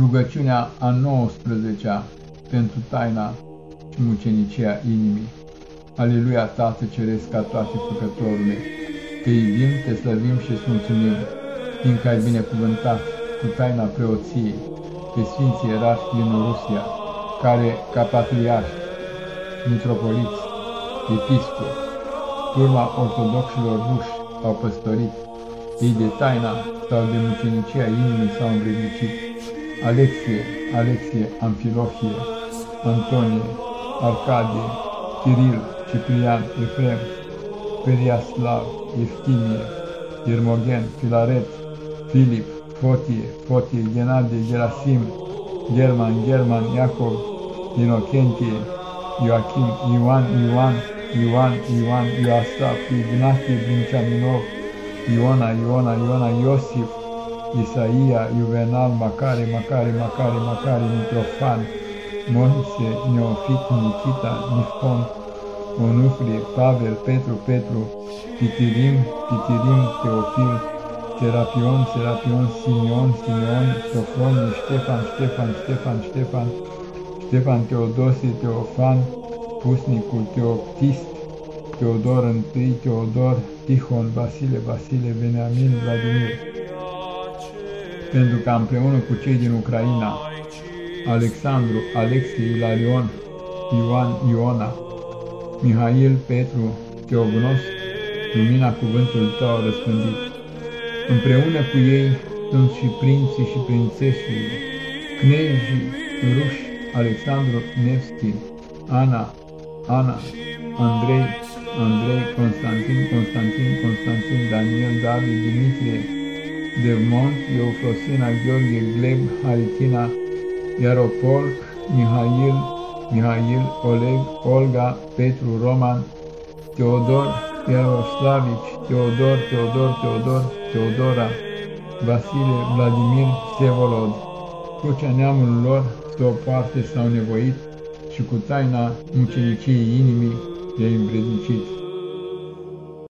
Rugăciunea a 19-a pentru taina și mucenicia inimii. Aleluia, Tată Ceresc ca toate făcătorule, te iubim, te slăvim și îți mulțumim, fiindcă ai binecuvântat cu taina preoției pe Sfinții Ierarhi din Rusia, care, ca patriarhi, mitropoliți, episcopi, turma ortodoxilor ruși au păstorit, ei de taina sau de mucenicia inimii s-au învrednicit, Алексия, Алексия, Амфилохия, Антония, Аркадия, Кирилл, Киприян, Ефрем, Периаслав, Евтимия, Ермоген, Филарет, Филипп, Фотия, Фотия, Геннадий, Герасим, Герман, Герман, Яков, Иннокентий, Иоаким, Иван, Иван, Иван, Иван, Иоастаф, Игнатий, Бенчаминов, Иона, Иона, Иона, Иосиф, Isaia, Juvenal, Macare, Macare, Macare, Macare, Mitrofan, Moise, Neofit, Nikita, Nifon, Onufrie, Pavel, Petru, Petru, Pitirim, Pitirim, Teofil, Serapion, Serapion, Simeon, Simeon, Sofronie, Ștefan, Ștefan, Ștefan, Ștefan, Ștefan, Teodosie, Teofan, Pusnicul, Teoptist, Teodor I, Teodor, Tihon, Vasile, Vasile, Beniamin, Vladimir pentru ca împreună cu cei din Ucraina, Alexandru, Alexie, Ilarion, Ioan, Iona, Mihail, Petru, Teognos, lumina cuvântului tău a răspândit. Împreună cu ei sunt și prinții și prințesii, knezii, ruși, Alexandru Nevski, Ana, Ana, Andrei, Andrei, Constantin, Constantin, Constantin, Daniel, David, Dimitrie, Dermont, Eufrosina, Gheorghe, Gleb, Haritina, Yaropolk, Mihail, Mihail, Oleg, Olga, Petru, Roman, Teodor, Iaroslavici, Teodor, Teodor, Teodor, Teodora, Vasile, Vladimir, Sevolod. Crucea neamului lor să o poarte sau nevoit și cu taina muceniciei inimii i-a îmbrednicit.